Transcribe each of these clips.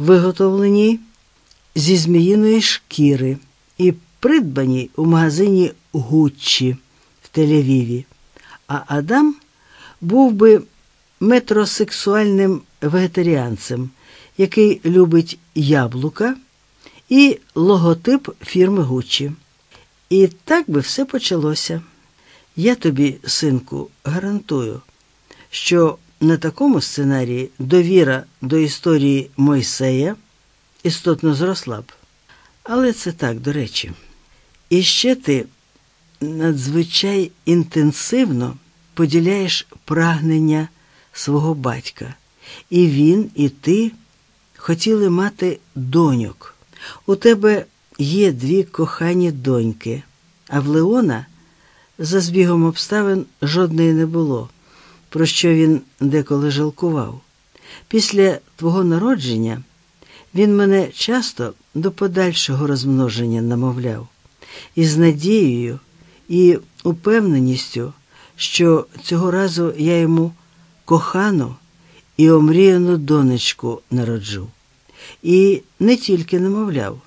виготовлені зі зміїної шкіри і придбані у магазині Гуччі в Тель-Авіві. А Адам був би метросексуальним вегетаріанцем, який любить яблука і логотип фірми Гуччі. І так би все почалося. Я тобі, синку, гарантую, що на такому сценарії довіра до історії Мойсея істотно зросла б. Але це так, до речі. І ще ти надзвичай інтенсивно поділяєш прагнення свого батька. І він, і ти хотіли мати доньок. У тебе є дві кохані доньки, а в Леона за збігом обставин жодної не було, про що він деколи жалкував. Після твого народження він мене часто до подальшого розмноження намовляв, із надією і упевненістю, що цього разу я йому кохану і омріяну донечку народжу. І не тільки намовляв,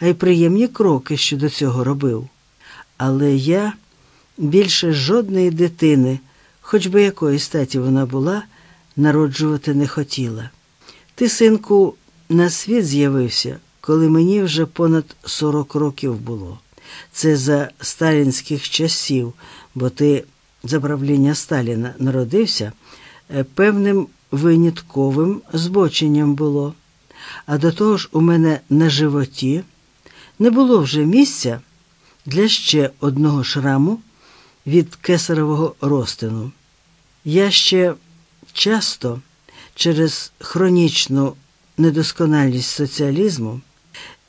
а й приємні кроки щодо цього робив. Але я більше жодної дитини, хоч би якої статі вона була, народжувати не хотіла. Ти, синку, на світ з'явився, коли мені вже понад 40 років було. Це за сталінських часів, бо ти за правління Сталіна народився, е, певним винятковим збоченням було. А до того ж, у мене на животі не було вже місця для ще одного шраму від кесаревого розтину. Я ще часто через хронічну недосконалість соціалізму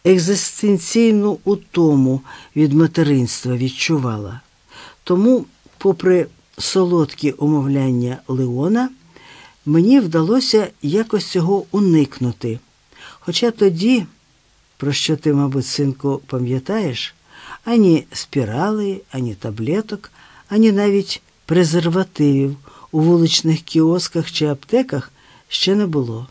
екзистенційну утому від материнства відчувала. Тому, попри солодкі умовляння Леона, мені вдалося якось цього уникнути. Хоча тоді, про що ти, мабуть, синку, пам'ятаєш, ані спірали, ані таблеток, ані навіть презервативів у вуличних кіосках чи аптеках ще не було.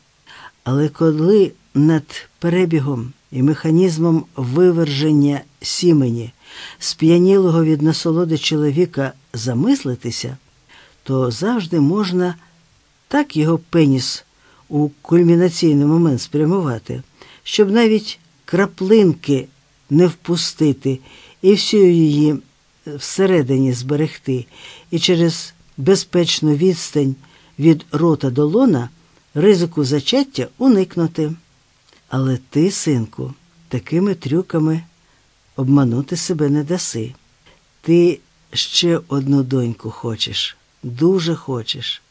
Але коли над перебігом і механізмом виверження сімені, сп'янілого від насолоди чоловіка замислитися, то завжди можна так його пеніс у кульмінаційний момент спрямувати, щоб навіть краплинки не впустити і всю її всередині зберегти, і через безпечну відстань від рота до лона ризику зачаття уникнути. Але ти, синку, такими трюками обманути себе не даси. Ти ще одну доньку хочеш, дуже хочеш.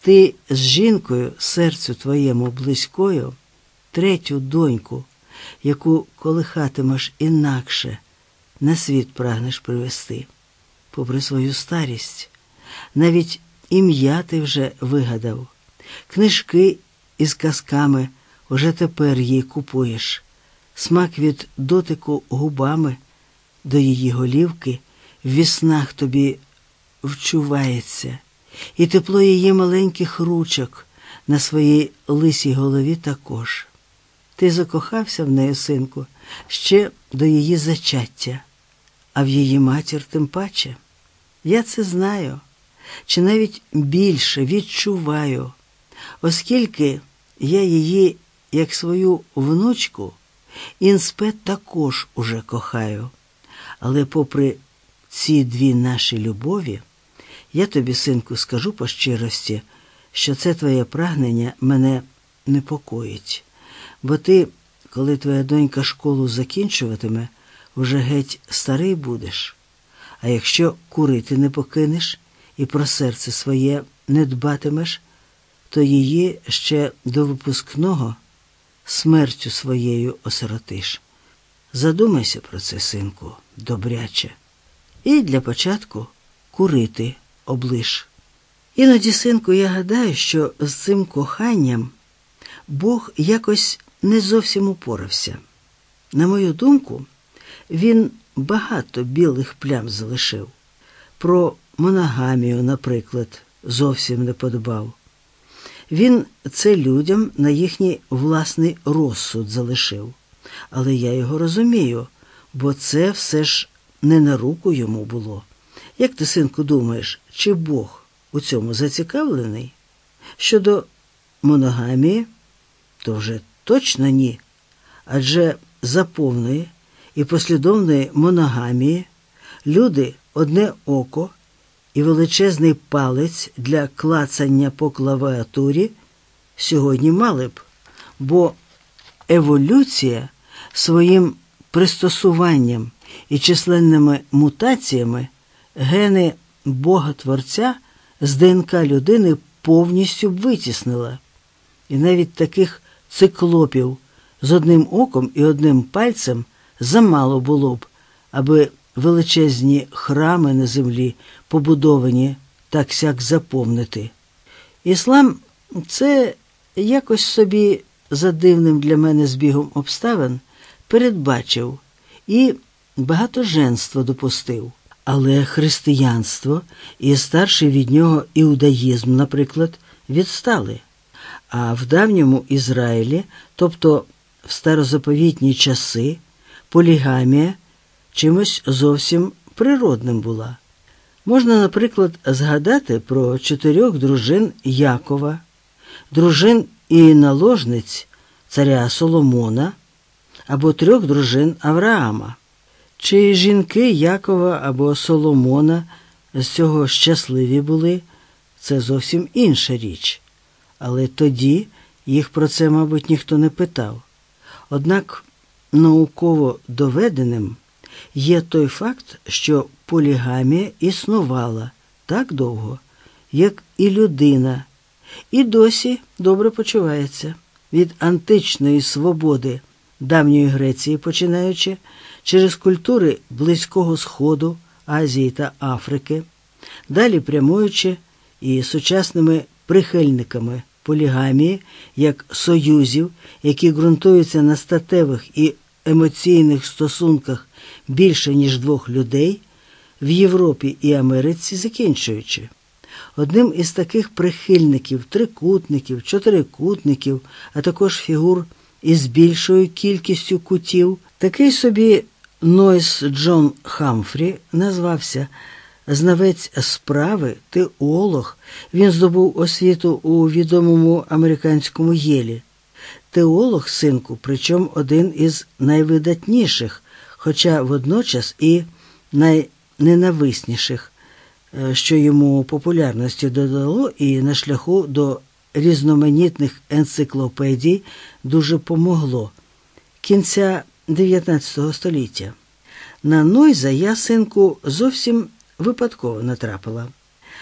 Ти з жінкою, серцю твоєму близькою, третю доньку, яку колихатимеш інакше, на світ прагнеш привести, попри свою старість, навіть ім'я ти вже вигадав, книжки із казками уже тепер їй купуєш, смак від дотику губами до її голівки в віснах тобі вчувається, і тепло її маленьких ручок на своїй лисій голові також. Ти закохався в неї, синку, ще до її зачаття, а в її матір тим паче. Я це знаю, чи навіть більше відчуваю, оскільки я її, як свою внучку, інспе також уже кохаю. Але попри ці дві наші любові, я тобі, синку, скажу по щирості, що це твоє прагнення мене непокоїть. Бо ти, коли твоя донька школу закінчуватиме, вже геть старий будеш. А якщо курити не покинеш і про серце своє не дбатимеш, то її ще до випускного смертю своєю осиротиш. Задумайся про це, синку, добряче. І для початку курити облиш. Іноді, синку, я гадаю, що з цим коханням Бог якось не зовсім упорався. На мою думку, він багато білих плям залишив. Про моногамію, наприклад, зовсім не подбав. Він це людям на їхній власний розсуд залишив. Але я його розумію, бо це все ж не на руку йому було. Як ти, синку, думаєш, чи Бог у цьому зацікавлений? Щодо моногамії, то вже точно ні. Адже за повної і послідовної моногамії люди одне око і величезний палець для клацання по клавіатурі сьогодні мали б, бо еволюція своїм пристосуванням і численними мутаціями гени Бога Творця з ДНК людини повністю витіснила. І навіть таких циклопів з одним оком і одним пальцем замало було б, аби величезні храми на землі побудовані так сяк заповнити. Іслам це якось собі за дивним для мене збігом обставин передбачив і багатоженство допустив. Але християнство і старший від нього іудаїзм, наприклад, відстали. А в давньому Ізраїлі, тобто в старозаповітні часи, полігамія чимось зовсім природним була. Можна, наприклад, згадати про чотирьох дружин Якова, дружин і наложниць царя Соломона або трьох дружин Авраама. Чи жінки Якова або Соломона з цього щасливі були, це зовсім інша річ. Але тоді їх про це, мабуть, ніхто не питав. Однак науково доведеним є той факт, що полігамія існувала так довго, як і людина, і досі добре почувається. Від античної свободи давньої Греції, починаючи через культури Близького Сходу, Азії та Африки, далі прямуючи і сучасними прихильниками полігамії як союзів, які ґрунтуються на статевих і емоційних стосунках більше ніж двох людей, в Європі і Америці закінчуючи. Одним із таких прихильників трикутників, чотирикутників, а також фігур із більшою кількістю кутів, такий собі Нойс Джон Хамфрі назвався знавець справи, теолог. Він здобув освіту у відомому американському єлі. Теолог, синку, причому один із найвидатніших, хоча водночас і найненависніших, е, що йому популярності додало, і на шляху до різноманітних енциклопедій дуже помогло кінця 19 століття. На Нойза я, синку, зовсім випадково натрапила.